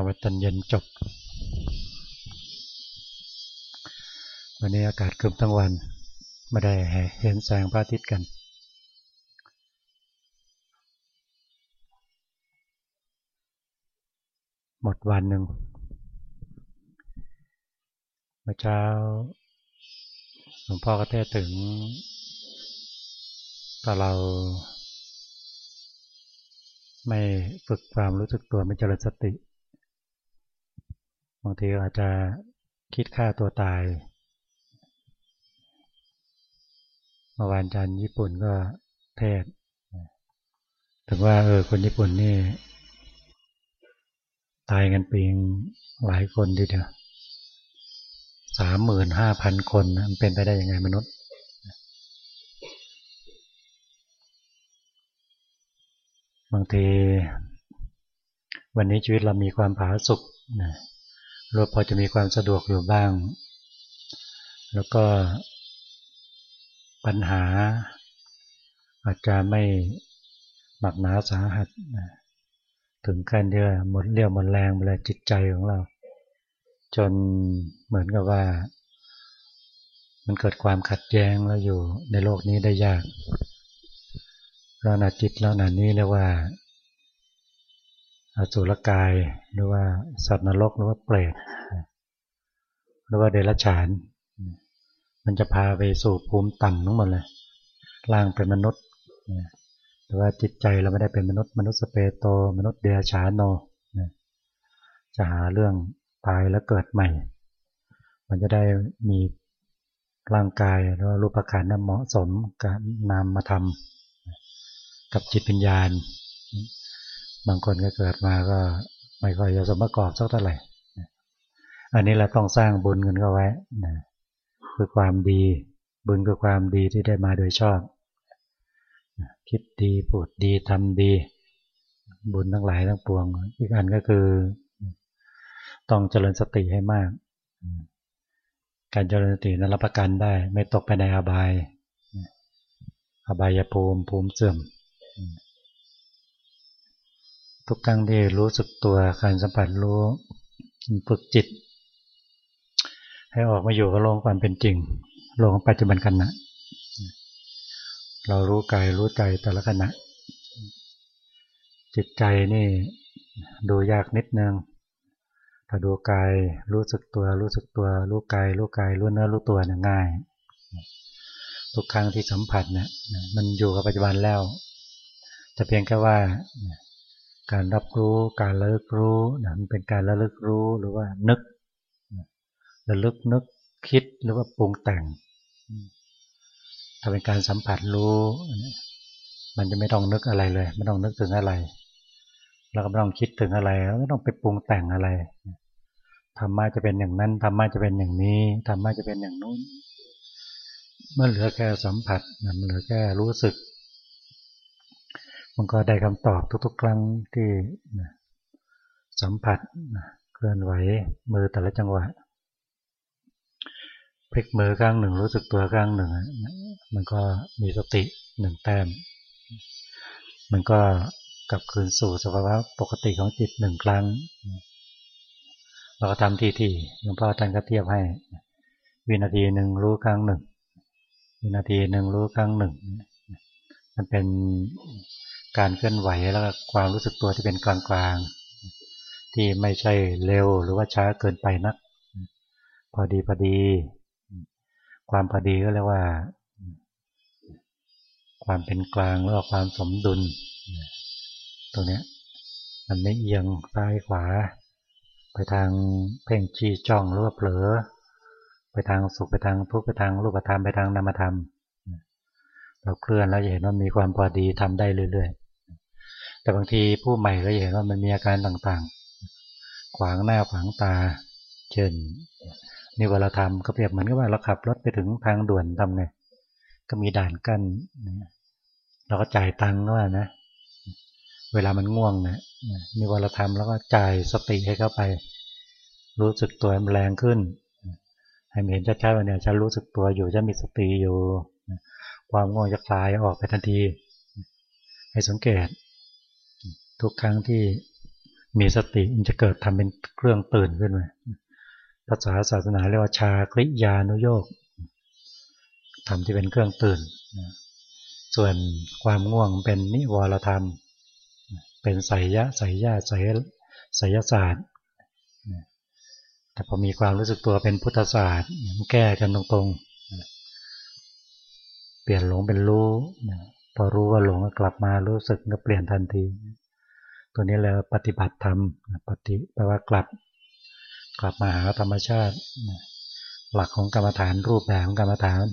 ทำให้ตอนเย็นจบ วันนี้อากาศคึมทั้งวันไม่ได้เห็นแสงพระอาทิตย์กัน หมดวันหนึ่งเมื่อเช้าหลวงพ่อก็เทศถึงถ้าเราไม่ฝึกความรู้สึกตัวไม่เจริญสติางทีอาจจะคิดฆ่าตัวตายเมื่อวานจันญี่ปุ่นก็เทศถึงว่าเออคนญี่ปุ่นนี่ ตายกันปีงหลายคนดีเดียวสามหมื่นห้าพันคนมันเป็นไปได้ยังไงมนุษย์บางทีวันนี้ชีวิตเรามีความผาสุกนะ เราพอจะมีความสะดวกอยู่บ้าง แล้วก็ปัญหา อาจจะไม่หนักหนาสาหัส ถึงขั้นที่หมดเรี่ยวหมดแรงไปเลยจิตใจของเรา จนเหมือนกับว่า มันเกิดความขัดแย้งแล้วอยู่ในโลกนี้ได้ยากลักษณะจิตลักษณะนี้เรียกว่า อสุรกายหรือว่าสัตว์นรกหรือว่าเปรตหรือว่าเดรัจฉาน มันจะพาไปสู่ภูมิต่ำทั้งหมดเลยร่างเป็นมนุษย์แต่ว่าจิตใจเราไม่ได้เป็นมนุษย์มนุษย์สเปโต มนุษย์เดรัจฉานโนจะหาเรื่องตายแล้วเกิดใหม่ มันจะได้มีร่างกายแล้วรูปขันนั้นเหมาะสมกับนามมาทำกับจิตวิญญาณ บางคนก็เกิดมาก็ไม่ค่อยจะสมประกอบสักเท่าไหร่ อันนี้เราต้องสร้างบุญกันเข้าไว้นะคือความดี บุญคือความดีที่ได้มาโดยชอบ คิดดีพูดดีทำดี บุญทั้งหลายทั้งปวง อีกอันก็คือ ต้องเจริญสติให้มาก การเจริญสตินั้นรับประกันได้ ไม่ตกไปในอบาย อบายภูมิภูมิเสื่อม ทุกครั้งที่รู้สึกตัวการสัมผัสรู้ฝึกจิต ให้ออกมาอยู่กับโลกความเป็นจริงโลกของปัจจุบันขณะเรารู้กายรู้ใจแต่ละขณะ จิตใจนี่ดูยากนิดนึงถ้าดูกายรู้สึกตัว รู้สึกตัว รู้กายรู้กายรู้เนื้อรู้ตัวเนี่ยง่าย ทุกครั้งที่สัมผัสเนี่ยมันอยู่กับปัจจุบันแล้วแต่เพียงแค่ว่า การรับรู้การระลึกรู้นะมันเป็นการระลึกรู้หรือว่านึกระลึกนึกคิดหรือว่าปรุงแต่ง ถ้าเป็นการสัมผัสรู้มันจะไม่ต้องนึกอะไรเลย ไม่ต้องนึกถึงอะไร แล้วก็ไม่ต้องคิดถึงอะไรแล้วไม่ต้องไปปรุงแต่งอะไรธรรมะจะเป็นอย่างนั้นธรรมะจะเป็นอย่างนี้ธรรมะจะเป็นอย่างนู้นเมื่อเหลือแค่สัมผัสมันเหลือแค่รู้สึก มันก็ได้คำตอบทุกๆ ครั้งที่สัมผัสเคลื่อนไหวมือแต่ละจังหวะพลิกมือข้างหนึ่งรู้สึกตัวข้างหนึ่ง มันก็มีสติหนึ่งแต้ม มันก็กลับคืนสู่สภาวะปกติของจิตหนึ่งครั้ง เราก็ทำทีที่หลวงพ่อท่านก็เทียบให้ วินาทีหนึ่งรู้ครั้งหนึ่ง วินาทีหนึ่งรู้ครั้งหนึ่ง มันเป็น การเคลื่อนไหวแล้วก็ความรู้สึกตัวที่เป็นกลางๆที่ไม่ใช่เร็วหรือว่าช้าเกินไปนัก พอดีพอดี ความพอดีก็เรียกว่า ความเป็นกลางหรือว่าความสมดุลตรงนี้มันไม่เอียงซ้ายขวา ไปทางเพ่งชี้จ้องหรือว่าเผลอ ไปทางสุขไปทางทุกข์ไปทางรูปธรรมไปทางนามธรรมเราเคลื่อนแล้วจะเห็นว่ามีความพอดีทำได้เรื่อยๆ แต่บางทีผู้ใหม่ก็เห็นว่ามันมีอาการต่างๆ ขวางหน้าขวางตา เช่นนี่เวลาทำก็เปรียบเหมือนกับว่าเราขับรถไปถึงทางด่วนทำไงก็มีด่านกั้นเราก็จ่ายตังค์ว่านะ เวลามันง่วงนะนี่เวลาทำแล้วก็จ่ายสติให้เข้าไป รู้สึกตัวมันแรงขึ้น ให้เห็นชัดๆว่าเนี่ยฉันรู้สึกตัวอยู่จะมีสติอยู่ ความง่วงจะคลายออกไปทันที ให้สังเกต ทุกครั้งที่มีสติมันจะเกิดทำเป็นเครื่องตื่นขึ้นมาภาษาศาสนาเรียกว่าชาคริยานุโยกทำที่เป็นเครื่องตื่น ส่วนความง่วงเป็นนิวรธรรม เป็นไสยะไสยะไสยไสยศาสตร์ แต่พอมีความรู้สึกตัวเป็นพุทธศาสตร์มันแก้กันตรงๆ เปลี่ยนหลงเป็นรู้ พอรู้ว่าหลงก็กลับมารู้สึกก็เปลี่ยนทันที ตัวนี้เลยปฏิบัติธรรมปฏิแปลว่ากลับ กลับมาหาธรรมชาติ หลักของกรรมฐานรูปแบบของกรรมฐาน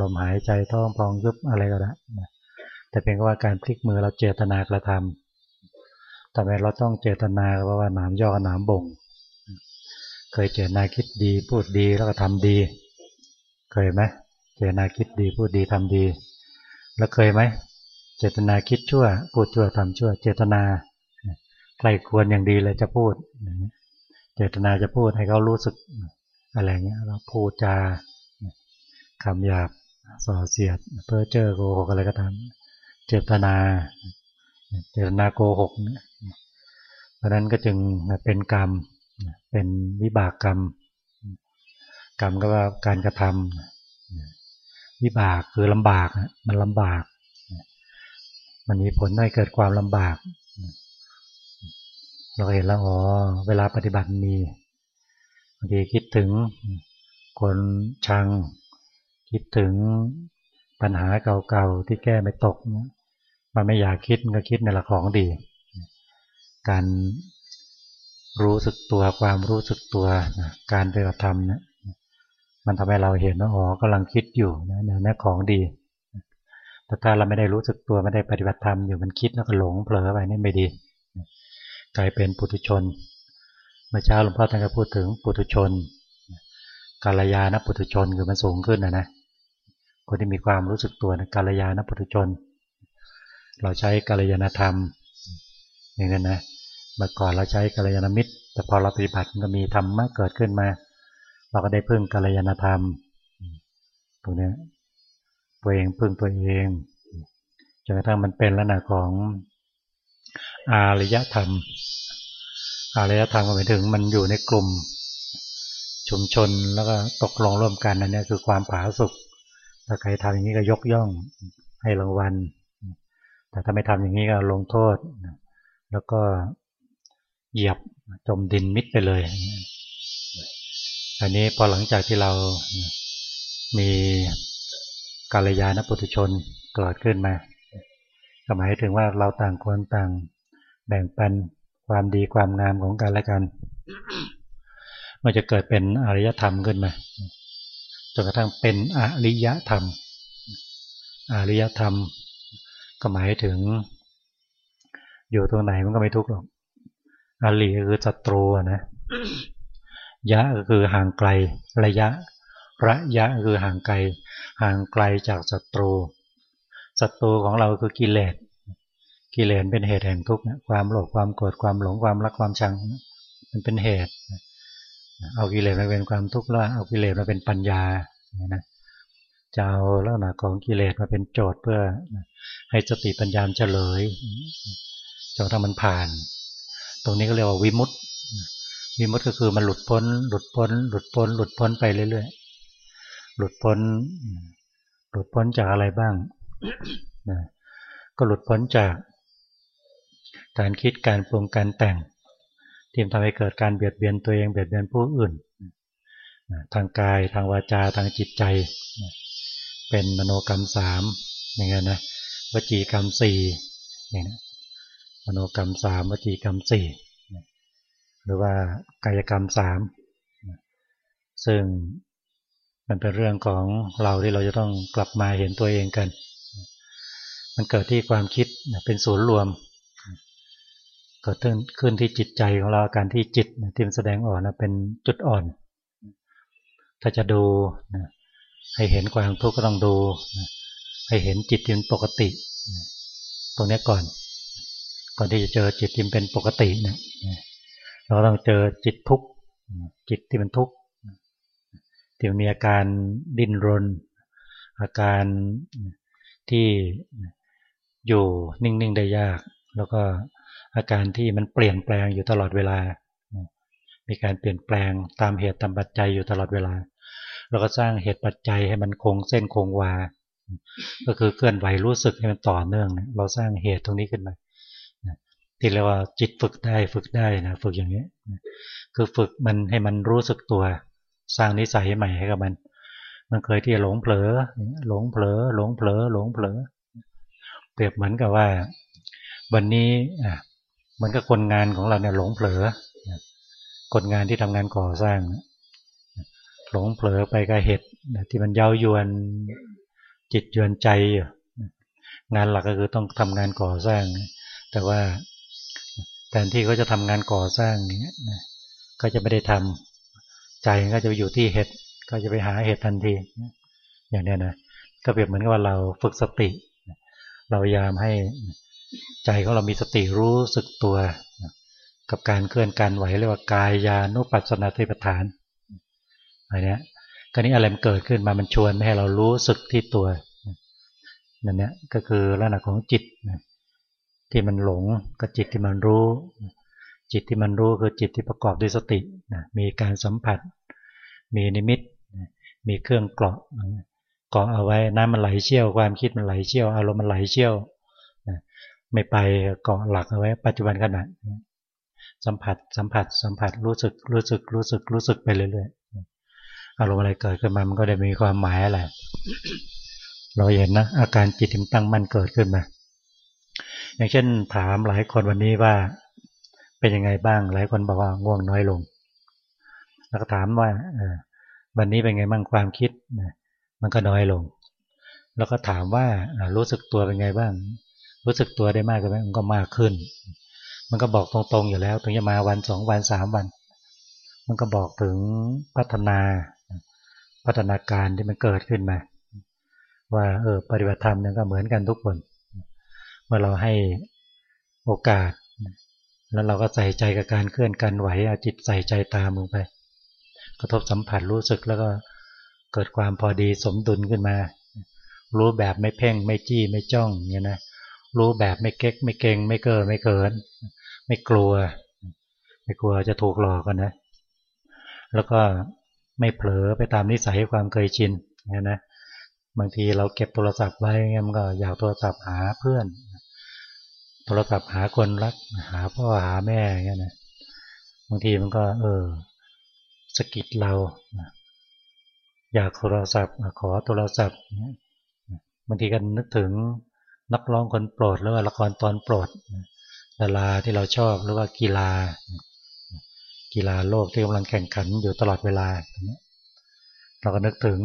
ลมหายใจท้องพองยุบอะไรก็ได้แต่เพียงว่าการพลิกมือเราเจตนากระทำทำไมเราต้องเจตนาเพราะว่าหนามย่อหนามบ่ง เคยเจตนาคิดดีพูดดีแล้วก็ทำดี เคยไหมเจตนาคิดดีพูดดีทำดี แล้วเคยไหม เจตนาคิดชั่ว พูดชั่วทำชั่ว เจตนาใครควรอย่างดีเลยจะพูด เจตนาจะพูดให้เขารู้สึกอะไรเงี้ยเราพูดจาคำหยาบส่อเสียด เพ้อเจ้อโกหกอะไรก็ตามเจตนาเจตนาโกหกเพราะนั้นก็จึงเป็นกรรมเป็นวิบากกรรม กรรมก็ว่าการกระทำวิบากคือลำบากมันลำบาก มันมีผลให้เกิดความลำบาก เราเห็นแล้วอ๋อเวลาปฏิบัติมีบางทีคิดถึงคนชัง คิดถึงปัญหาเก่าๆที่แก้ไม่ตก มันไม่อยากคิดก็คิดในละของดี การรู้สึกตัวความรู้สึกตัวการปฏิบัติธรรมเนี่ยมันทำให้เราเห็นว่าอ๋อกำลังคิดอยู่นะนี่ของดี แต่ถ้าเราไม่ได้รู้สึกตัวไม่ได้ปฏิบัติธรรมอยู่มันคิดแล้วก็หลงเผลอไปนี่ไม่ดีกลายเป็นปุถุชน เมื่อเช้าหลวงพ่อท่านก็พูดถึงปุถุชนกาลยานะปุถุชนคือมันสูงขึ้นนะนะคนที่มีความรู้สึกตัวนะกาลยานะปุถุชน เราใช้กาลยานธรรมอย่างนั้นนะเมื่อก่อนเราใช้กัลยาณมิตร แต่พอเราปฏิบัติก็มีธรรมะเกิดขึ้นมา เราก็ได้พึ่งกัลยาณธรรมตรงนี้ ตัวเองพึ่งตัวเองจนกระทั่งมันเป็นลักษณะของอารยธรรม อารยธรรมก็หมายถึงมันอยู่ในกลุ่มชุมชนแล้วก็ตกลงร่วมกันนั่นนี่คือความผาสุกถ้าใครทำอย่างนี้ก็ยกย่องให้รางวัล แต่ถ้าไม่ทำอย่างนี้ก็ลงโทษ แล้วก็เหยียบจมดินมิดไปเลยอันนี้พอหลังจากที่เรามี กาลยานปุถุชนเกิดขึ้นมาก็หมายถึงว่าเราต่างคนต่างแบ่งปันความดีความงามของกันและกัน มันจะเกิดเป็นอริยธรรมขึ้นมาจนกระทั่งเป็นอริยธรรม อริยธรรม ก็หมายถึง อยู่ตรงไหนมันก็ไม่ทุกข์หรอกอลีคือศัตรูนะยะก็คือห่างไกลระยะ ระยะคือห่างไกลห่างไกลจากศัตรูศัตรูของเราคือกิเลสกิเลสเป็นเหตุแห่งทุกข์ความโลภความโกรธความหลงความรักความชัง มันเป็นเหตุ เอากิเลสมาเป็นความทุกข์แล้วเอากิเลสมาเป็นปัญญาเนี่ยนะจะเอาลักษณะของกิเลสมาเป็นโจทย์เพื่อให้สติปัญญาเฉลยจนถ้ามันผ่าน ตรงนี้ก็เรียกว่าวิมุตติวิมุตติก็คือมันหลุดพ้น หลุดพ้น หลุดพ้น หลุดพ้นไปเรื่อยๆ หลุดพ้น หลุดพ้นจากอะไรบ้างนะก็หลุดพ้นจาก การคิดการปรุงการแต่ง ที่ทำให้เกิดการเบียดเบียนตัวเองเบียดเบียนผู้อื่น ทางกายทางวาจาทางจิตใจ เป็นมโนกรรมสามอย่างเงี้ยนะวจีกรรมสี่อย่างนี้มโนกรรมสามวจีกรรมสี่หรือว่ากายกรรมสามซึ่ง มันเป็นเรื่องของเราที่เราจะต้องกลับมาเห็นตัวเองกัน มันเกิดที่ความคิดเป็นศูนย์รวม เกิดขึ้นที่จิตใจของเราการที่จิตที่มันแสดงออกนะเป็นจุดอ่อน ถ้าจะดูให้เห็นความทุกข์ก็ต้องดูให้เห็นจิตที่เป็นปกติ ตรงนี้ก่อน ก่อนที่จะเจอจิตที่เป็นปกตินี่ยเราต้องเจอจิตทุกข์จิตที่มันทุกข์ ที่มีอาการดิ้นรน อาการที่อยู่นิ่งๆได้ยาก แล้วก็อาการที่มันเปลี่ยนแปลงอยู่ตลอดเวลา มีการเปลี่ยนแปลงตามเหตุตามปัจจัยอยู่ตลอดเวลา เราก็สร้างเหตุปัจจัยให้มันคงเส้นคงวา ก็คือเคลื่อนไหวรู้สึกให้มันต่อเนื่อง เราสร้างเหตุตรงนี้ขึ้นมาที่เรียกว่าจิตฝึกได้ฝึกได้นะฝึกอย่างนี้ คือฝึกมันให้มันรู้สึกตัว สร้างนิสัยใหม่ให้กับมัน มันเคยที่จะหลงเผลอ หลงเผลอ หลงเผลอ หลงเผลอ เปรียบเหมือนกับว่า วันนี้เหมือนกับคนงานของเราเนี่ยหลงเผลอคนงานที่ทำงานก่อสร้าง หลงเผลอไปกับเหตุที่มันเย้ายวนจิตยวนใจ งานหลักก็คือต้องทำงานก่อสร้าง แต่ว่าแทนที่เขาจะทำงานก่อสร้างนี้ก็จะไม่ได้ทำ ใจก็จะไปอยู่ที่เหตุก็จะไปหาเหตุทันที อย่างนี้นะก็เปรียบเหมือนกับว่าเราฝึกสติ เราพยายามให้ใจของเรามีสติรู้สึกตัว กับการเคลื่อนการไหวเรียกว่ากายยานุปัสสนาธิปทานอะไรเนี้ยก็นี้อะไรมันเกิดขึ้นมามันชวนให้เรารู้สึกที่ตัวนั่นเนี้ยก็คือลักษณะของจิตที่มันหลงกับจิตที่มันรู้ จิตที่มันรู้คือจิตที่ประกอบด้วยสติ มีการสัมผัส มีนิมิต มีเครื่องเกาะเกาะเอาไว้น้ำมันไหลเชี่ยว ความคิดมันไหลเชี่ยว อารมณ์มันไหลเชี่ยวไม่ไปเกาะหลักเอาไว้ ปัจจุบันขณะสัมผัสสัมผัสสัมผัสรู้สึกรู้สึกรู้สึกรู้สึกไปเรื่อยๆอารมณ์อะไรเกิดขึ้นมามันก็ได้มีความหมายอะไรเราเห็นนะอาการจิตมันตั้งมั่นเกิดขึ้นมา อย่างเช่นถามหลายคนวันนี้ว่า เป็นยังไงบ้างหลายคนบอกว่าง่วงน้อยลง แล้วก็ถามว่าวันนี้เป็นไงบ้างความคิดมันก็น้อยลง แล้วก็ถามว่ารู้สึกตัวเป็นไงบ้าง รู้สึกตัวได้มากขึ้นไหมมันก็มากขึ้น มันก็บอกตรงๆอยู่แล้วถึงจะมาวันสองวันสามวัน มันก็บอกถึงพัฒนาพัฒนาการที่มันเกิดขึ้นมา ว่าเออปฏิบัติธรรมนี่ยก็เหมือนกันทุกคนเมื่อเราให้โอกาส แล้วเราก็ใส่ใจกับการเคลื่อนการไหวเอาจิตใส่ใจตามลงไป กระทบสัมผัสรู้สึกแล้วก็เกิดความพอดีสมดุลขึ้นมา รู้แบบไม่เพ่งไม่จี้ไม่จ้องเนี่ยนะรู้แบบไม่เก๊กไม่เก่งไม่เกินไม่เกิน ไม่กลัว ไม่กลัวจะถูกหลอกกันนะ แล้วก็ไม่เผลอไปตามนิสัยความเคยชินเนี่ยนะบางทีเราเก็บโทรศัพท์ไว้เงี้ยมันก็อยากโทรศัพท์หาเพื่อน โทรศัพท์หาคนรักหาพ่อหาแม่เงี้ยนะบางทีมันก็ เออ สกิดเรา อยากโทรศัพท์ ขอโทรศัพท์บางทีก็นึกถึงนักร้องคนโปรดหรือว่าละครตอนโปรดดาราที่เราชอบหรือว่ากีฬา กีฬาโลกที่กำลังแข่งขันอยู่ตลอดเวลาเราก็นึกถึง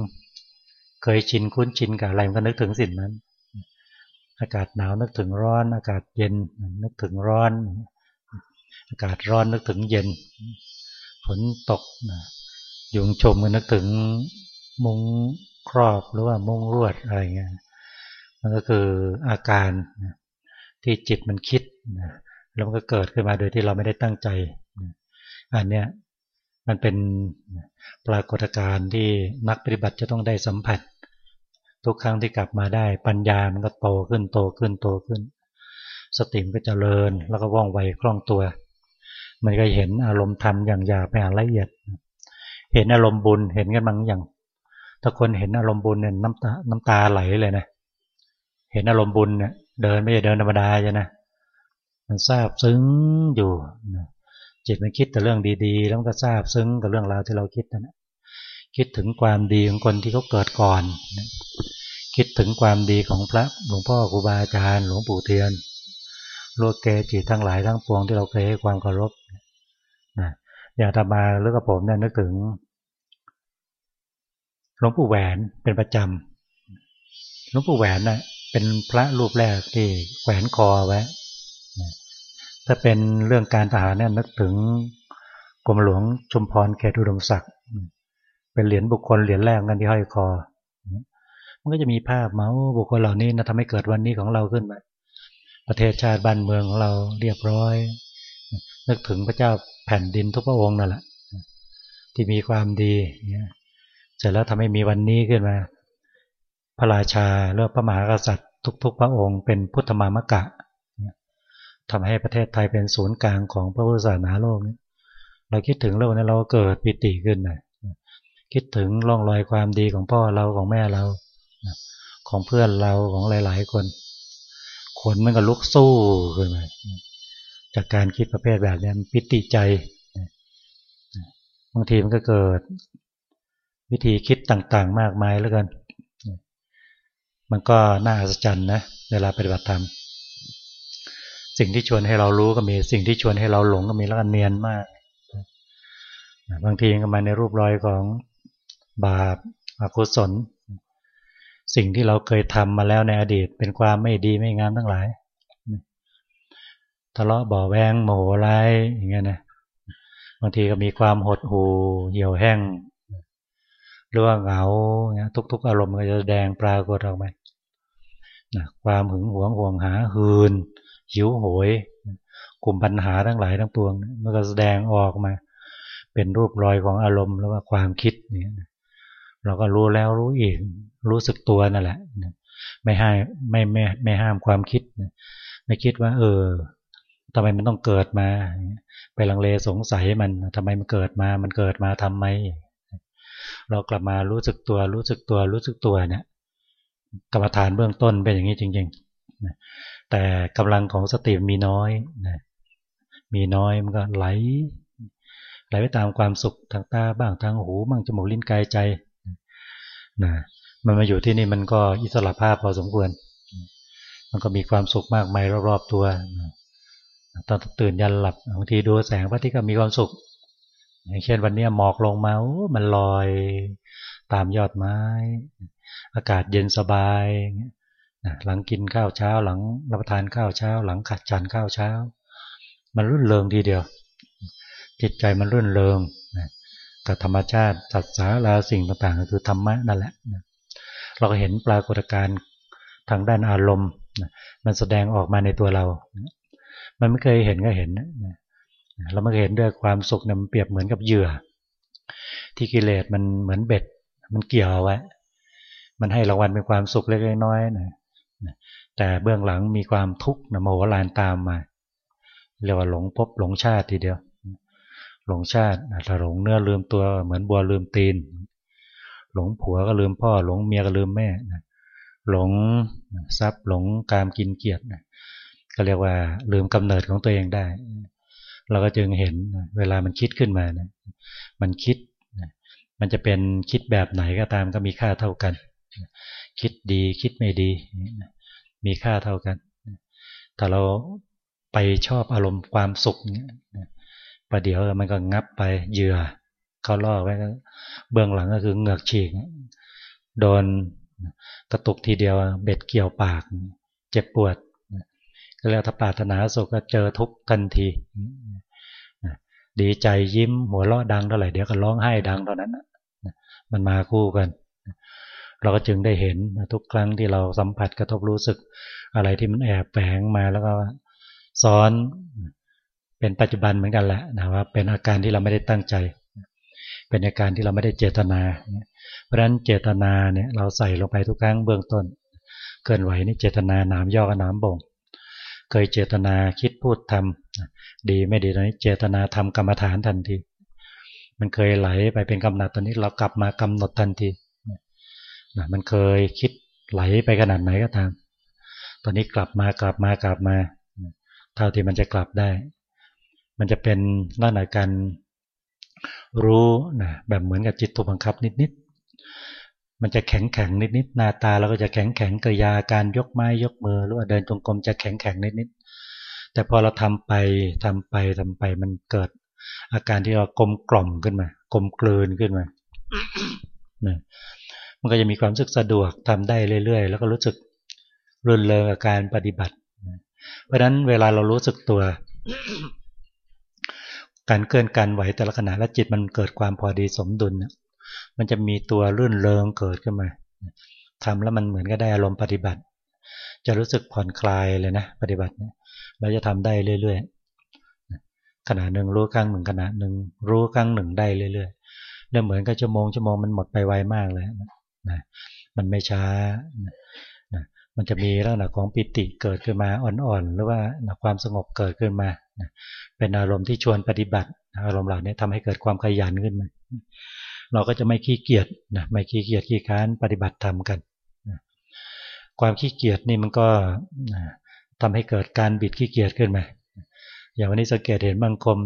เคยชินคุ้นชินกับอะไรมันก็นึกถึงสิ่งนั้น อากาศหนาวนึกถึงร้อน อากาศเย็นนึกถึงร้อน อากาศร้อนนึกถึงเย็น นตกยุงชมก็นึกถึงมุงครอบหรือว่ามุงรวดอะไรเงี้ยมันก็คืออาการที่จิตมันคิดแล้วมันก็เกิดขึ้นมาโดยที่เราไม่ได้ตั้งใจ อันเนี้ยมันเป็นปรากฏการณ์ที่นักปฏิบัติจะต้องได้สัมผัส ทุกครั้งที่กลับมาได้ปัญญามันก็โตขึ้นโตขึ้นโตขึ้น สติมก็จเจริญแล้วก็ว่องไวคล่องตัว มันก็เห็นอารมณ์ธรรมอย่างหยาบไปหาละเอียด เห็นอารมณ์บุญเห็นกันบางอย่างถ้าคนเห็นอารมณ์บุญเนี่ยน้ำตาน้ำตาไหลเลยนะ เห็นอารมณ์บุญเนี่ยเดินไม่ใช่เดินธรรมดาใช่นะ มันทราบซึ้งอยู่จิตมันคิดแต่เรื่องดีๆ แล้วมันก็ทราบซึ้งกับเรื่องราวที่เราคิดนะคิดถึงความดีของคนที่เขาเกิดก่อนคิดถึงความดีของพระหลวงพ่อครูบาอาจารย์หลวงปู่เทียน ลกเกจิทั้งหลายทั้งปวงที่เราเคยให้ความเคารพนะอย่าทำมาหรือกับผมเนี่ยนึกถึงหลวงปู่แหวนเป็นประจำหลวงปู่แหวนนะ่ะเป็นพระรูปแรกที่แขวนคอไว้ถ้าเป็นเรื่องการทหารเนี่ยนึกถึงกรมหลวงชุมพรเขตอุดมศักดิ์เป็นเหรียญบุคคลเหรียญแรกกันที่ห้อยคอ มันก็จะมีภาพเมาบุคคลเหล่านี้นะทำให้เกิดวันนี้ของเราขึ้นมา ประเทศชาติบ้านเมืองของเราเรียบร้อย นึกถึงพระเจ้าแผ่นดินทุกพระองค์นั่นแหละที่มีความดีเสร็จแล้วทำให้มีวันนี้ขึ้นมา พระราชาหรือพระมหากษัตริย์ ทุก ๆ พระองค์ เป็นพุทธมามกะทำให้ประเทศไทยเป็นศูนย์กลางของพระพุทธศาสนาโลกเราคิดถึงเรื่องนั้เราเกิดปิติขึ้นนะคิดถึงร่องรอยความดีของพ่อเราของแม่เรา ของเพื่อนเราของหลาย ๆ คน ขนมันก็ลุกสู้ขึ้นมาจากการคิดประเภทแบบนี้ปิติใจบางทีมันก็เกิด วิธีคิดต่างๆ มากมายแล้วกัน มันก็น่าอัศจรรย์นะเวลาปฏิบัติธรรมสิ่งที่ชวนให้เรารู้ก็มี สิ่งที่ชวนให้เราหลงก็มีแล้วกันเนียนมาก บางทีก็มาในรูปรอยของบาปอกุศล สิ่งที่เราเคยทำมาแล้วในอดีต เป็นความไม่ดีไม่งามทั้งหลายทะเลาะบ่อแวงโมโหร้ายอย่างเงี้ยนะบางทีก็มีความหดหู่เหี่ยวแห้งหรือว่าเหงาทุก ๆ อารมณ์ก็จะแสดงปรากฏออกมานะความหึงหวงห่วงหาหืนหิวโหย กลุ่มปัญหาทั้งหลายทั้งปวงมันก็แสดงออกมา เป็นรูปรอยของอารมณ์หรือว่าความคิดเนี่ยเราก็รู้แล้วรู้อีก รู้สึกตัวนั่นแหละไม่ให้ไม่ไม่ไม่ห้ามความคิดไม่คิดว่า เออทำไมมันต้องเกิดมา ไปลังเลสงสัยมันทำไมมันเกิดมา มันเกิดมาทำไม เรากลับมารู้สึกตัว รู้สึกตัว รู้สึกตัวเนี่ยกรรมฐานเบื้องต้นเป็นอย่างนี้จริงๆแต่กำลังของสติมีน้อยนะมีน้อยมันก็ไหลไหลไปตามความสุขทางตาบ้างทางหูบ้างจมูกลิ้นกายใจนะ มันมาอยู่ที่นี่มันก็อิสระภาพพอสมควร มันก็มีความสุขมากมายรอบๆตัวตอนตื่นยันหลับบางทีดูแสงพระอาทิตย์ก็มีความสุข อย่างเช่นวันนี้หมอกลงมามันลอยตามยอดไม้ อากาศเย็นสบายหลังกินข้าวเช้า หลังรับประทานข้าวเช้า หลังขัดจันข้าวเช้า มันรื่นเริงทีเดียว จิตใจมันรื่นเริงกับธรรมชาติสัตว์สาราสิ่งต่างๆ ก็คือธรรมะนั่นแหละ เราก็เห็นปรากฏการณ์ทางด้านอารมณ์ มันแสดงออกมาในตัวเรา มันไม่เคยเห็นก็เห็นเราไม่เห็นด้วยความสุขนี่ยมันเปรียบเหมือนกับเหยื่อ ที่กิเลสมันเหมือนเบ็ด มันเกี่ยวไว้มันให้รางวัลเป็นความสุขเล็กน้อยนะแต่เบื้องหลังมีความทุกข์นะโมโหลานตามมาเรียกว่าหลงพบหลงชาติทีเดียว หลงชาติถ้าหลงเนื้อลืมตัวเหมือนบัวลืมตีน หลงผัวก็ลืมพ่อ หลงเมียก็ลืมแม่หลงทรัพย์หลงการกินเกียรติก็เรียกว่าลืมกำเนิดของตัวเองได้ เราก็จึงเห็นเวลามันคิดขึ้นมานะมันคิดมันจะเป็นคิดแบบไหนก็ตามก็มีค่าเท่ากัน คิดดีคิดไม่ดี มีค่าเท่ากัน ถ้าเราไปชอบอารมณ์ความสุขประเดี๋ยวมันก็งับไปเหยื่อ เขาล่อไว้เบื้องหลังก็คือเหงือกฉีก โดนกระตุกทีเดียวเบ็ดเกี่ยวปาก เจ็บปวดแล้วถ้าปรารถนาสุขก็เจอทุกข์ทันที ดีใจยิ้มหัวเราะดังเท่าไหร่เดี๋ยวก็ร้องไห้ดังเท่านั้นมันมาคู่กัน เราก็จึงได้เห็นทุกครั้งที่เราสัมผัสกระทบรู้สึกอะไรที่มันแอบแฝงมาแล้วก็ซ้อนเป็นปัจจุบันเหมือนกันแหละนะว่าเป็นอาการที่เราไม่ได้ตั้งใจ เป็นอาการที่เราไม่ได้เจตนา เพราะฉะนั้นเจตนาเนี่ยเราใส่ลงไปทุกครั้งเบื้องต้น เกินไหวนี่เจตนาหนามย่อกับหนามบ่ง เคยเจตนาคิดพูดทำดีไม่ดีตอนนี้เจตนาทำกรรมฐานทันที มันเคยไหลไปเป็นกำหนัดตอนนี้เรากลับมากำหนดทันทีนะมันเคยคิดไหลไปขนาดไหนก็ตาม ตอนนี้กลับมากลับมากลับมา เท่าที่มันจะกลับได้ มันจะเป็นลักษณะการ รู้นะแบบเหมือนกับจิตถูกบังคับนิดมันจะแข็งแข็งนิดนิดหน้าตาเราก็จะแข็งแข็งกริยาการยกไม้ยกมือหรือว่าเดินจงกรมจะแข็งแข็งนิดนิดแต่พอเราทำไปทำไปทำไปมันเกิด อาการที่เรากลมกล่อมขึ้นมากลมกลืนขึ้นมาเนี่ยมันก็จะมีความรู้สึกสะดวกทำได้เรื่อยๆ แล้วก็รู้สึกรื่นเริงกับการปฏิบัติ เพราะฉะนั้นเวลาเรารู้สึกตัว การเคลื่อนการไหวแต่ละขณะและจิตมันเกิดความพอดีสมดุลเนี่ยมันจะมีตัวรื่นเริงเกิดขึ้นมาทำแล้วมันเหมือนก็ได้อารมณ์ปฏิบัติ จะรู้สึกผ่อนคลายเลยนะ ปฏิบัติเนี่ยเราจะทำได้เรื่อยๆขณะหนึ่งรู้ครั้งหนึ่งขณะหนึ่งรู้ครั้งหนึ่งได้เรื่อยๆแล้วเหมือนกับชั่วโมงชั่วโมงมันหมดไปไวมากเลยนะมันไม่ช้านะมันจะมีลักษณะของปิติเกิดขึ้นมาอ่อนๆ หรือว่าความสงบเกิดขึ้นมา เป็นอารมณ์ที่ชวนปฏิบัติ อารมณ์เหล่านี้ทำให้เกิดความขยันขึ้นมาเราก็จะไม่ขี้เกียจนะไม่ขี้เกียจขี้ค้านปฏิบัติธรรมกัน ความขี้เกียจนี่มันก็ทำให้เกิดการบิดขี้เกียจขึ้นมาอย่างวันนี้สังเกตเห็นบางคม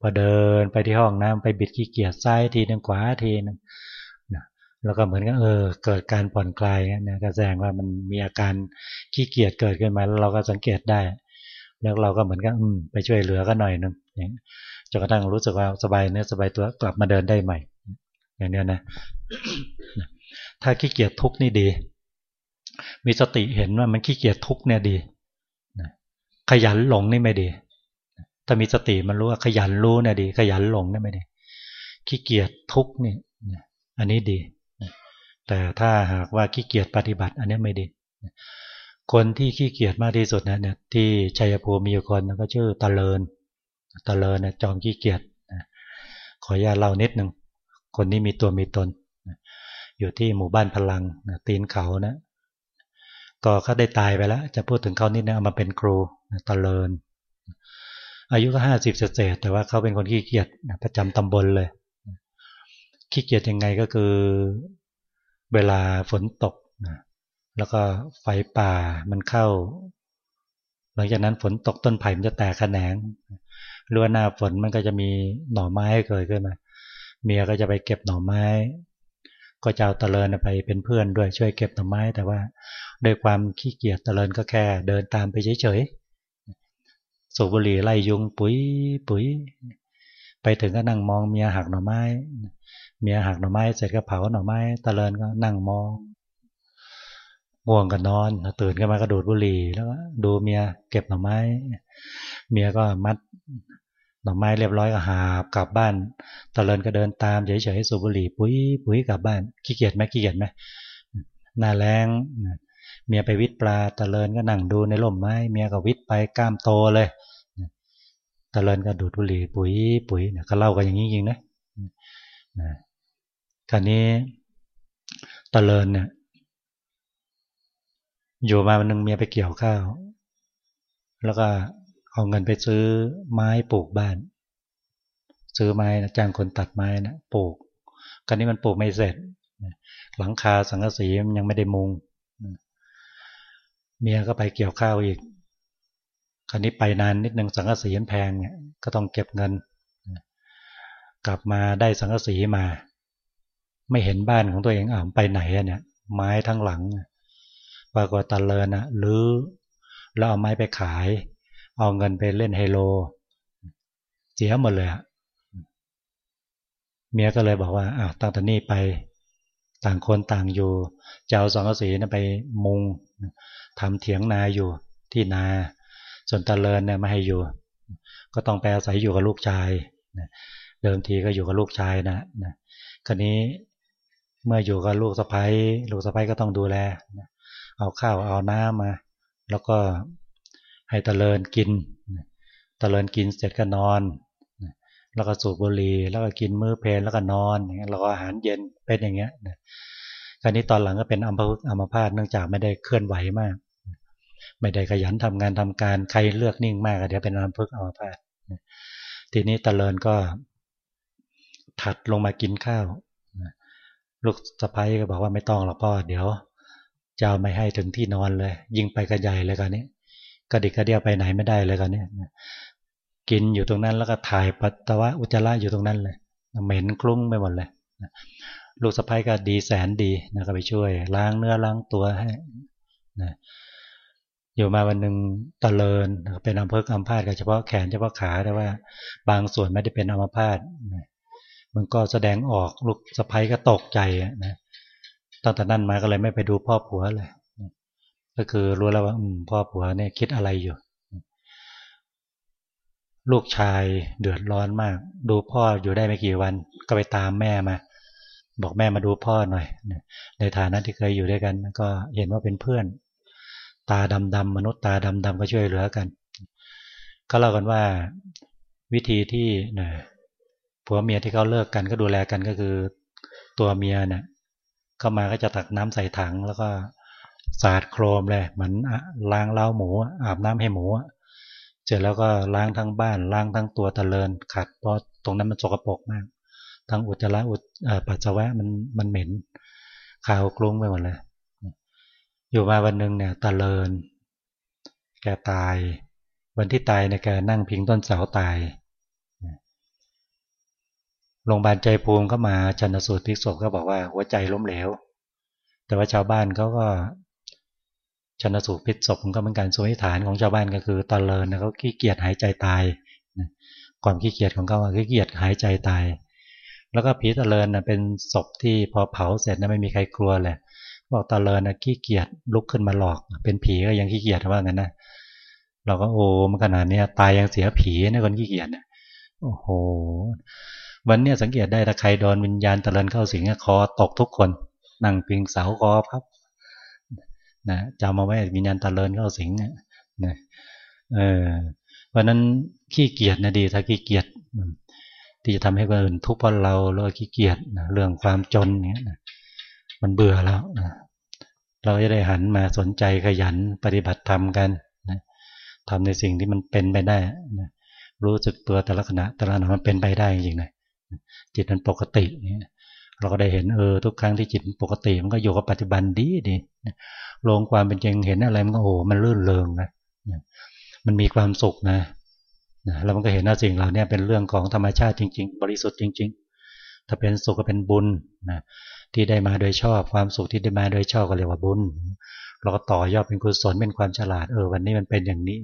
พอเดินไปที่ห้องน้ำไปบิดขี้เกียจซ้ายทีนึงขวาทีนึงแล้วก็เหมือนกับเออเกิดการผ่อนคลายนะก็แสดงว่ามันมีอาการขี้เกียจเกิดขึ้นมาแล้วเราก็สังเกตได้ แล้วเราก็เหมือนกับไปช่วยเหลือก็หน่อยนึงอย่างจนกระทั่งรู้สึกว่าสบายเนื้อสบายตัวกลับมาเดินได้ใหม่ อย่างเนี้ยนะ ถ้าขี้เกียจทุกนี่ดี มีสติเห็นว่ามันขี้เกียจทุกเนี่ยดีขยันหลงนี่ไม่ดี ถ้ามีสติมันรู้ว่าขยันรู้เนี่ยดี ขยันหลงนี่ไม่ดีขี้เกียจทุกนี่อันนี้ดี แต่ถ้าหากว่าขี้เกียจปฏิบัติ อันนี้ไม่ดี คนที่ขี้เกียจมากที่สุดนะเนี่ยที่ชัยภูมิมีคนก็ชื่อตะเลินตะเลินนะจอมขี้เกียจขออนุญาตเล่านิดหนึ่งคนนี้มีตัวมีตน อยู่ที่หมู่บ้านพลังตีนเขานะ ก็เขาได้ตายไปแล้ว จะพูดถึงเขานิดนึงเอามาเป็นครูตะเลิน อายุก็ห้าสิบเศษแต่ว่าเขาเป็นคนขี้เกียจประจำตำบลเลยขี้เกียจยังไงก็คือเวลาฝนตกนะ แล้วก็ไฟป่ามันเข้า หลังจากนั้นฝนตกต้นไผ่มันจะแตกแขนงหรือว่าหน้าฝนมันก็จะมีหน่อไม้เกิดขึ้นมา เมียก็จะไปเก็บหน่อไม้ ก็จะเอาตะเลินไปเป็นเพื่อนด้วยช่วยเก็บหน่อไม้ แต่ว่าด้วยความขี้เกียจตะเลินก็แค่เดินตามไปเฉยๆสูบบุหรี่ไล่ยุงปุ๋ยปุ๋ย ไปถึงก็นั่งมองเมียหักหน่อไม้ เมียหักหน่อไม้เสร็จก็เผาหน่อไม้ตะเลินก็นั่งมอง ง่วงก็นอน ตื่นขึ้นมาก็ดูดบุหรี่แล้วก็ดูเมียเก็บหน่อไม้ เมียก็มัดหน่อไม้เรียบร้อยก็หาบกลับบ้านตะเลินก็เดินตามเฉยๆสูบบุหรี่ปุ้ยปุ้ยกลับบ้านขี้เกียจไหมขี้เกียจไหมหน้าแรงเมียไปวิทปลาตะเลินก็นั่งดูในร่มไม้เมียก็วิทไปกล้ามโตเลยตะเลินก็ดูดบุหรี่ปุ๋ยปุ๋ยเนี่ยก็เล่ากันอย่างนี้จริงนะคราวนี้ตะเลินเนี่ย อยู่มาวันนึงเมียไปเกี่ยวข้าว แล้วก็เอาเงินไปซื้อไม้ปลูกบ้าน ซื้อไม้นะจ้างคนตัดไม้นะปลูกคราวนี้มันปลูกไม่เสร็จ หลังคาสังกะสีมันยังไม่ได้มุงเมียก็ไปเกี่ยวข้าวอีกคราวนี้ไปนานนิดนึงสังกะสีมันแพงเนี่ยก็ต้องเก็บเงิน กลับมาได้สังกะสีมา ไม่เห็นบ้านของตัวเองอ่าไปไหนเนี่ยไม้ทั้งหลัง ปรากฏตะเลินนะหรือแล้วเอาไม้ไปขาย เอาเงินไปเล่นไฮโล เสียหมดเลยอะเมียก็เลยบอกว่าอ่าตั้งแต่นี้ไป ต่างคนต่างอยู่เจ้าสองกสีนะไปมุงทำเถียงนาอยู่ที่นา ส่วนตะเลินเนี่ยไม่ให้อยู่ ก็ต้องไปอาศัยอยู่กับลูกชายเดิมทีก็อยู่กับลูกชายนะนะคราวนี้เมื่ออยู่กับลูกสะพ้ยลูกสะพ้ยก็ต้องดูแล เอาข้าวเอาน้ำมา แล้วก็ให้ตะเลินกินตะเลินกินเสร็จก็นอน แล้วก็สูบบุหรี่แล้วก็กินมื้อเพลนแล้วก็นอนอย่างเงี้ยแล้วก็อาหารเย็นเป็นอย่างเงี้ยคราวนี้ตอนหลังก็เป็นอัมพฤกอัมพาตเนื่องจากไม่ได้เคลื่อนไหวมาก ไม่ได้ขยันทำงานทำการใครเลือกนิ่งมากเดี๋ยวเป็นอัมพฤกอัมพาตทีนี้ตะเลินก็ ถัดลงมากินข้าวลูกสะพ้ายก็บอกว่าไม่ต้องหรอกพ่อเดี๋ยว จะเอาไม่ให้ถึงที่นอนเลย ยิงไปกระใหญ่เลยกันนี้กระดิกกระเดียวไปไหนไม่ได้เลยกันนี้กินอยู่ตรงนั้นแล้วก็ถ่ายปัสสาวะอุจจาระอยู่ตรงนั้นเลยเหม็นคลุ้งไปหมดเลยลูกสะพ้ายก็ดีแสนดีนะก็ไปช่วย ล้างเนื้อล้างตัวให้นะอยู่มาวันหนึ่งตะเลินเป็นอัมเพิกอัมพาตกับเฉพาะแขนเฉพาะขาแต่ว่า บางส่วนไม่ได้เป็นอัมพาตมันก็แสดงออกลูกสะพ้ยก็ตกใจนะ ตั้งแต่นั้นมาก็เลยไม่ไปดูพ่อผัวเลย ก็คือรู้แล้วว่าพ่อผัวเนี่ยคิดอะไรอยู่ ลูกชายเดือดร้อนมาก ดูพ่ออยู่ได้ไม่กี่วัน ก็ไปตามแม่มา บอกแม่มาดูพ่อหน่อย ในฐานะที่เคยอยู่ด้วยกัน ก็เห็นว่าเป็นเพื่อน ตาดำดำมนุษย์ตาดำดำก็ช่วยเหลือกัน ก็เล่ากันว่าวิธีที่นะผัวเมียที่เขาเลิกกันก็ดูแลกันก็คือตัวเมียเนี่ย เข้ามาก็จะตักน้ำใส่ถัง แล้วก็สาดโครมเลยเหมือนล้างเล้าหมู อาบน้ำให้หมูเสร็จแล้วก็ล้างทั้งบ้าน ล้างทั้งตัวตะเลินขัดเพราะตรงนั้นมันสกปรกมาก ทั้งอุจจาระอุจปัสสาวะมันมันเหม็นข่าวกลุ้งไปหมดเลย อยู่มาวันหนึ่งเนี่ยตะเลิน แกตาย วันที่ตายเนี่ยแกนั่งพิงต้นเสาตาย โรงพยาบาลใจภูมิก็มาชันสูตรพิกศพก็บอกว่าหัวใจล้มเหลว แต่ว่าชาวบ้านเขาก็ชันสูตรพิษศพก็เป็นการสวยฐานของชาวบ้านก็คือตะเลินะเขาขี้เกียจหายใจตายความขี้เกียจของเขาขี้เกียจหายใจตาย แล้วก็ผีตะเลินะเป็นศพที่พอเผาเสร็จนะไม่มีใครกลัวเลยบอกตะเลินนะขี้เกียจลุกขึ้นมาหลอก เป็นผีก็ยังขี้เกียจว่างั้นนะเราก็โอ้มันขนาดนี้ตายยังเสียผีนะคนขี้เกียจนะโอ้โห วันนี้สังเกตได้ถ้าใครโดนวิญญาณตะเลินเข้าสิงคอตกทุกคน นั่งปิงเสาคอพับนะจำมาไว้วิญญาณตะเลินเข้าสิงนะเออวันนั้นขี้เกียจนะดีถ้าขี้เกียจที่จะทำให้คนอื่นทุกข์เพราะเราเราขี้เกียจนะเรื่องความจนเนี้ยนะมันเบื่อแล้วนะเราจะได้หันมาสนใจขยันปฏิบัติธรรมกันนะทำในสิ่งที่มันเป็นไปได้นะรู้สึกตัวแต่ละขณะแต่ละขณะมันเป็นไปได้จริงๆนะ จิตมันปกติเนี่ยเราก็ได้เห็นเออทุกครั้งที่จิตปกติมันก็อยู่กับปัจจุบันดีดีลงความเป็นจริงเห็นอะไรมันก็โอ้มันลื่นเริงนะมันมีความสุขนะแล้วมันก็เห็นว่าสิ่งเหล่านี้เป็นเรื่องของธรรมชาติจริง ๆ บริสุทธิ์จริง ๆ ถ้าเป็นสุขก็เป็นบุญนะที่ได้มาโดยชอบความสุขที่ได้มาโดยชอบก็เรียกว่าบุญ เราก็ต่อยอดเป็นกุศลเป็นความฉลาดเออวันนี้มันเป็นอย่างนี้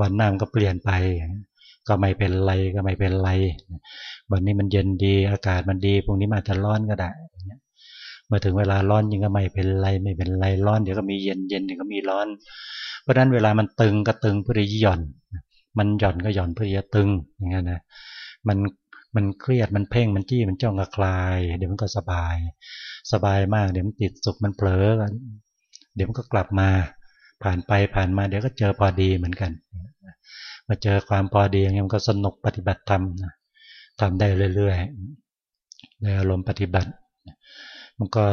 วันหน้ามันก็เปลี่ยนไป ก็ไม่เป็นไรก็ไม่เป็นไร วันนี้มันเย็นดี อากาศมันดีพรุ่งนี้มาจะร้อนก็ได้เมื่อถึงเวลาร้อนยังก็ไม่เป็นไรไม่เป็นไรร้อนเดี๋ยวก็มีเย็นเย็นเดี๋ยวก็มีร้อน เพราะฉะนั้นเวลามันตึงก็ตึงเพื่อจะหย่อน มันหย่อนก็หย่อนเพื่อจะตึงอย่างเงี้ยนะมันมันเครียดมันเพ่งมันจี้มันจ้องก็คลาย เดี๋ยวมันก็สบาย สบายมากเดี๋ยวมันติดสุขมันเผลอเดี๋ยวมันก็กลับมา ผ่านไปผ่านมาเดี๋ยวก็เจอพอดีเหมือนกัน มาเจอความพอดีอย่างนี้มันก็สนุกปฏิบัติธรรมทำได้เรื่อยๆในอารมณ์ปฏิบัติ มันก็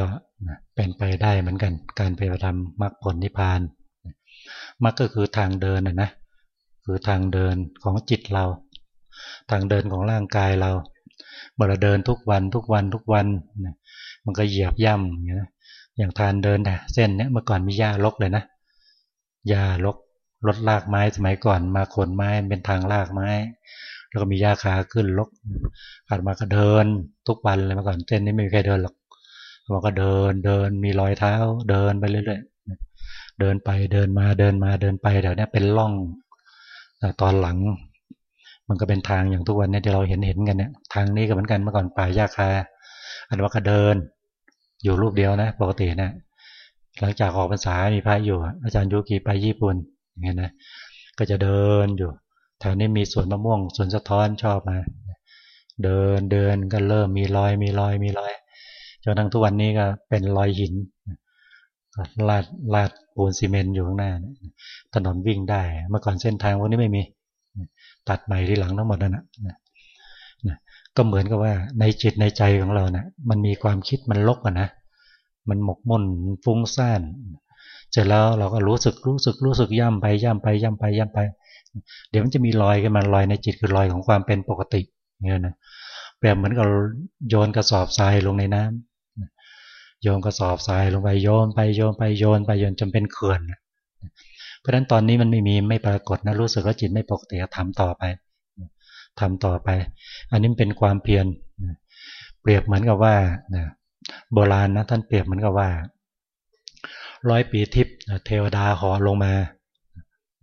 เป็นไปได้เหมือนกัน การไปทำมรรคผลนิพพานมรรคก็คือทางเดินนะนะคือทางเดินของจิตเรา ทางเดินของร่างกายเราเมื่อเราเดินทุกวันทุกวันทุกวันมันก็เหยียบย่ำอย่างนี้อย่างทานเดินเส้นเนี้ยเมื่อก่อนมีหญ้าลกเลยนะหญ้าลก รถลากไม้สมัยก่อนมาขนไม้เป็นทางลากไม้ แล้วก็มีหญ้าขาขึ้นลกผ่านมาก็เดิน ทุกวันเลยมาก่อนเส้นนี้ไม่มีใครเดินหรอกมันก็เดินเดินมีรอยเท้า เดินไปเรื่อยๆเดินไปเดินมาเดินมาเดินไปแถวนี้เป็นล่องแต่ตอนหลัง มันก็เป็นทางอย่างทุกวันนี้ที่เราเห็นเห็นกันเนี่ยทางนี้ก็เหมือนกันเมื่อก่อนป่าหญ้าคาอันว่าก็เดิน อยู่รูปเดียวนะ ปกตินะหลังจากออกพรรษามีพระอยู่ อาจารย์ยุกีไปญี่ปุ่น เงี้ยนะก็จะเดินอยู่แถวนี้มีสวนมะม่วงสวนสะท้อนชอบมา เดินเดินก็เริ่มมีรอยมีรอยมีรอยจนทั้งทุกวันนี้ก็เป็นรอยหินลาดลาดปูนซีเมนต์อยู่ข้างหน้าถนนวิ่งได้ เมื่อก่อนเส้นทางพวกนี้ไม่มีตัดใหม่ที่หลังทั้งหมดนั่นนะก็เหมือนกับว่าในจิตในใจของเรานะ่ะมันมีความคิดมันลกอะนะมันหมกมุ่นฟุ้งซ่าน เสร็จแล้วเราก็รู้สึกรู้สึกรู้สึกย่ำไปย่ำไปย่ำไปย่ำไป เดี๋ยวมันจะมีรอยขึ้นมาลอยในจิตคือรอยของความเป็นปกติเงี้ยนะแปลเหมือนกับโยนกระสอบทรายลงในน้ำโยนกระสอบทรายลงไปโยนไปโยนไปโยนไปโยนจนเป็นเขื่อนเพราะฉะนั้นตอนนี้มันไม่มีไม่ปรากฏนะรู้สึกว่าจิตไม่ปกติทำต่อไปทำต่อไป อันนี้เป็นความเพียรเปรียบเหมือนกับว่าโบราณนะท่านเปรียบเหมือนกับว่า ร้อยปีทิพย์เทวดาหอลงมา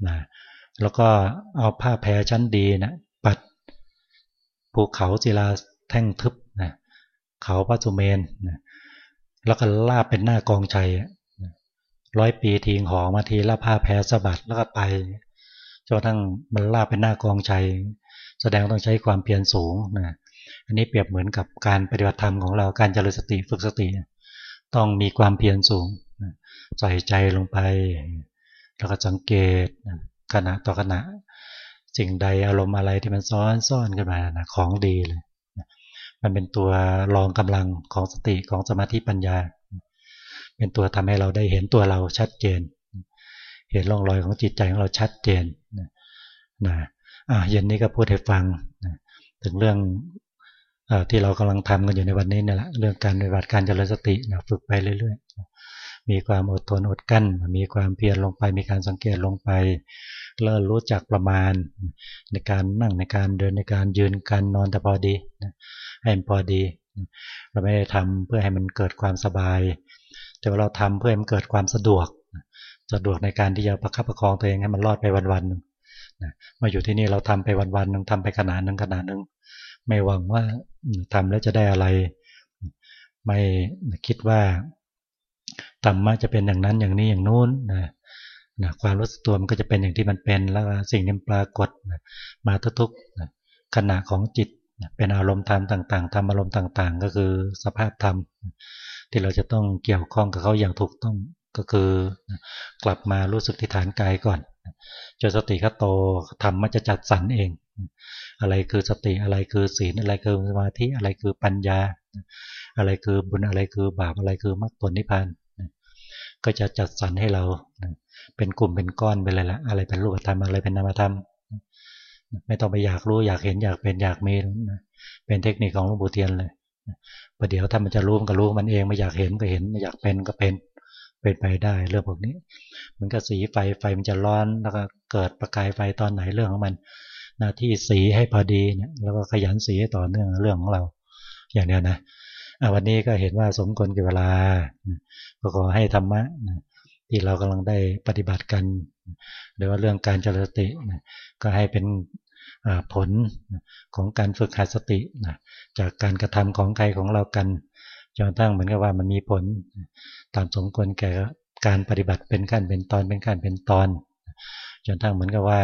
นะแล้วก็เอาผ้าแพรชั้นดีนะปัดภูเขาศิลาแท่งทึบนะเขาพระสุเมนนะแล้วก็ลาบเป็นหน้ากองชัยร้อยปีทิ้งหอมาทีละผ้าแพรสะบัดแล้วก็ไปจนทั้งมันลาบเป็นหน้ากองชัยแสดงต้องใช้ความเพียรสูงนะอันนี้เปรียบเหมือนกับการปฏิบัติธรรมของเราการเจริญสติฝึกสติ ต้องมีความเพียรสูง ใส่ใจลงไป แล้วก็สังเกตขณะต่อขณะ สิ่งใดอารมณ์อะไรที่มันซ้อนซ่อนขึ้นมานะของดีเลยมันเป็นตัวรองกำลังของสติของสมาธิปัญญา เป็นตัวทำให้เราได้เห็นตัวเราชัดเจน เห็นร่องรอยของจิตใจของเราชัดเจนนะอะเย็นนี้ก็พูดให้ฟังนะถึงเรื่องอที่เรากำลังทำกันอยู่ในวันนี้นี่แหละเรื่องการปฏิบัติการเจริญสตินะฝึกไปเรื่อยๆ มีความอดทนอดกั้น มีความเพียรลงไป มีการสังเกตลงไปเริ่มรู้จักประมาณ ในการนั่งในการเดินในการยืนการนอนแต่พอดีให้มันพอดี เราไม่ได้ทำเพื่อให้มันเกิดความสบาย แต่ว่าเราทำเพื่อให้มันเกิดความสะดวก สะดวกในการที่จะประคับประคองตัวเองให้มันรอดไปวันๆนึงมาอยู่ที่นี่เราทำไปวันๆนึงทำไปขนาดนึงขนาดนึงไม่หวังว่าทำแล้วจะได้อะไร ไม่คิดว่า ธรรมะจะเป็นอย่างนั้นอย่างนี้อย่างนู้นนะนะความรู้สึกตัวมันก็จะเป็นอย่างที่มันเป็นแล้วสิ่งนี้ปรากฏนะมาทุกๆนะขณะของจิตนะเป็นอารมณ์ธรรมต่างๆธรรมอารมณ์ต่าง ๆ ก็คือสภาพธรรมที่เราจะต้องเกี่ยวข้องกับเขาอย่างถูกต้องก็คือกลับมารู้สึกที่ฐานกายก่อนจนสติก็โตธรรมมันจะจัดสรรเอง อะไรคือสติอะไรคือศีลอะไรคือสมาธิอะไรคือปัญญา อะไรคือบุญอะไรคือบาปอะไรคือมรรคผลนิพพาน ก็จะจัดสรรให้เราเป็นกลุ่มเป็นก้อนไปเลยละอะไรเป็นรูปธรรมอะไรเป็นนามธรรมไม่ต้องไปอยากรู้อยากเห็นอยากเป็นอยากมีเป็นเทคนิคของหลวงปู่เทียนเลยประเดี๋ยวถ้ามันจะรู้มันก็รู้มันเองไม่อยากเห็นก็เห็นไม่อยากเป็นก็เป็นเป็นไปได้เรื่องพวกนี้ มันก็สีไฟไฟมันจะร้อนแล้วก็เกิดประกายไฟตอนไหนเรื่องของมัน หน้าที่สีให้พอดีเนี่ยแล้วก็ขยันสีให้ต่อเนื่องเรื่องของเรา อย่างนี้นะ วันนี้ก็เห็นว่าสมควรกับเวลาก็ขอให้ธรรมะที่เรากำลังได้ปฏิบัติกันหรือว่าเรื่องการเจริญสติก็ให้เป็นผลของการฝึกหัดสติจากการกระทำของใครของเรากันจนตั้งเหมือนกับว่ามันมีผลตามสมควรแก่การปฏิบัติเป็นขั้นเป็นตอนเป็นขั้นเป็นตอนจนทั้งเหมือนกับว่า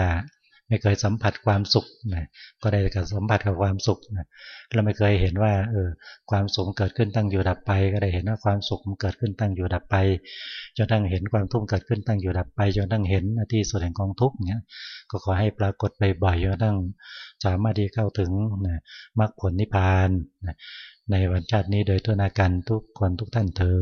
ไม่เคยสัมผัสความสุขนะก็ได้กับสัมผัสกับความสุขนะเราไม่เคยเห็นว่าเออความสุขเกิดขึ้นตั้งอยู่ดับไป ก็ได้เห็นว่าความสุขมันเกิดขึ้นตั้งอยู่ดับไปจนทั้งเห็นความทุกข์เกิดขึ้นตั้งอยู่ดับไปจนทั้งเห็นที่ส่วนแห่งกองทุกข์เนี้ยก็ขอให้ปรากฏไปบ่อยจนทั้งสามารถที่เข้าถึงนะมรรคผลนิพพานนะในวันชาตินี้โดยตัวนาการทุกคนทุกท่านเทอ